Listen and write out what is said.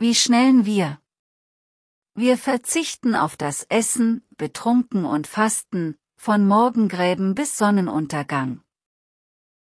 Wie schnellen wir? Wir verzichten auf das Essen, betrunken und fasten, von Morgengräben bis Sonnenuntergang.